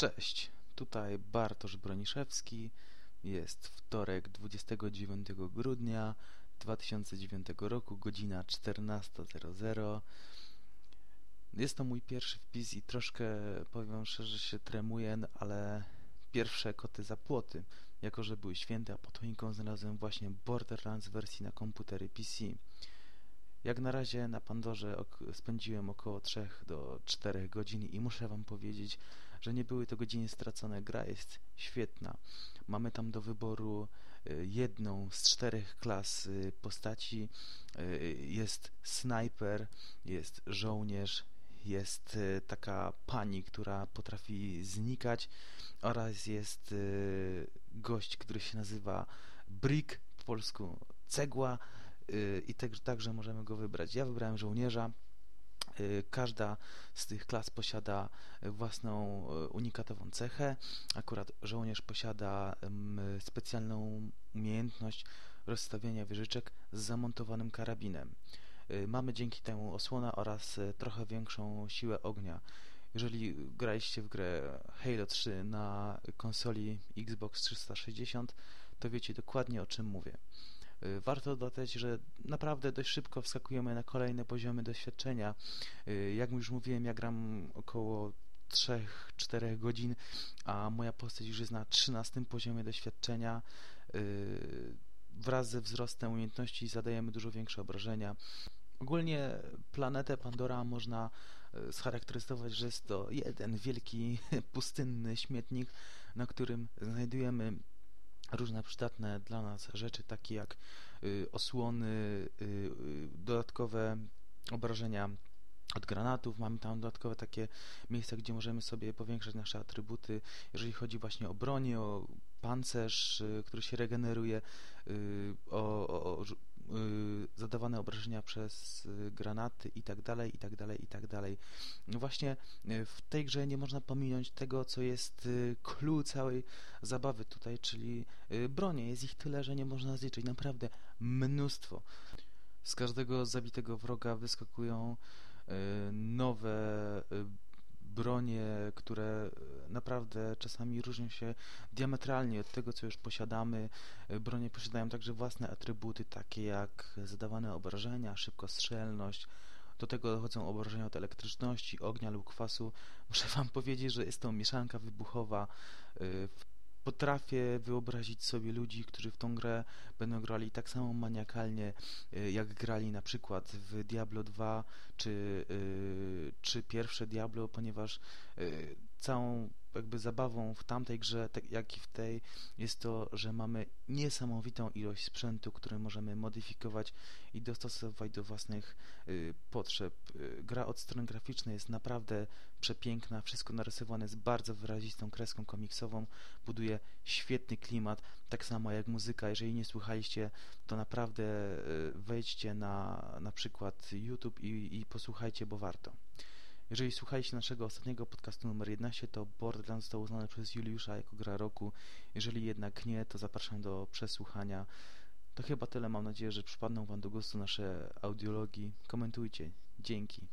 Cześć, tutaj Bartosz Broniszewski. Jest wtorek 29 grudnia 2009 roku, godzina 14.00. Jest to mój pierwszy wpis i troszkę, powiem szczerze, się tremuję, no ale pierwsze koty za płoty. Jako, że były święte, a pod choinką znalazłem właśnie Borderlands wersji na komputery PC. Jak na razie na Pandorze ok spędziłem około 3 do 4 godzin i muszę Wam powiedzieć, że nie były to godziny stracone. Gra jest świetna. Mamy tam do wyboru y, jedną z czterech klas y, postaci. Y, jest snajper, jest żołnierz, jest taka pani, która potrafi znikać oraz jest gość, który się nazywa Brick, po polsku cegła i także możemy go wybrać. Ja wybrałem żołnierza. Y, każda z tych klas posiada własną y, unikatową cechę. Akurat żołnierz posiada specjalną umiejętność rozstawiania wieżyczek z zamontowanym karabinem. Y, mamy dzięki temu osłonę oraz trochę większą siłę ognia. Jeżeli graliście w grę Halo 3 na konsoli Xbox 360, to wiecie dokładnie o czym mówię. Y, warto dodać, że naprawdę dość szybko wskakujemy na kolejne poziomy doświadczenia. Y, jak już mówiłem, ja gram około 3-4 godzin, a moja postać już jest na 13 poziomie doświadczenia. Y, wraz ze wzrostem umiejętności zadajemy dużo większe obrażenia. Ogólnie planetę Pandora można scharakteryzować, że jest to jeden wielki pustynny śmietnik, na którym znajdujemy różne przydatne dla nas rzeczy, takie jak y, osłony, y, y, dodatkowe obrażenia od granatów, mamy tam dodatkowe takie miejsca, gdzie możemy sobie powiększać nasze atrybuty, jeżeli chodzi właśnie o bronię, o pancerz, który się regeneruje, o, o, o zadawane obrażenia przez y, granaty i tak dalej, i tak dalej, i tak dalej. No właśnie y, w tej grze nie można pominąć tego, co jest clue całej zabawy tutaj, czyli bronie. Jest ich tyle, że nie można zliczyć. Naprawdę mnóstwo. Z każdego zabitego wroga wyskakują nowe bronie, które naprawdę czasami różnią się diametralnie od tego, co już posiadamy. E, bronie posiadają także własne atrybuty, takie jak zadawane obrażenia, szybkostrzelność, do tego dochodzą obrażenia od elektryczności, ognia lub kwasu. Muszę Wam powiedzieć, że jest to mieszanka wybuchowa. E, potrafię wyobrazić sobie ludzi, którzy w tą grę będą grali tak samo maniakalnie, jak grali na przykład w Diablo 2 czy, czy pierwsze Diablo, ponieważ całą jakby zabawą w tamtej grze, tak jak i w tej, jest to, że mamy niesamowitą ilość sprzętu, który możemy modyfikować i dostosowywać do własnych y, potrzeb. Y, gra od strony graficznej jest naprawdę przepiękna, wszystko narysowane jest bardzo wyrazistą kreską komiksową, buduje świetny klimat, tak samo jak muzyka. Jeżeli nie słuchaliście, to naprawdę y, wejdźcie na na przykład YouTube i, i posłuchajcie, bo warto. Jeżeli słuchaliście naszego ostatniego podcastu numer 11, to Borderlands został uznany przez Juliusza jako gra roku. Jeżeli jednak nie, to zapraszam do przesłuchania. To chyba tyle. Mam nadzieję, że przypadną Wam do gustu nasze audiologii. Komentujcie. Dzięki.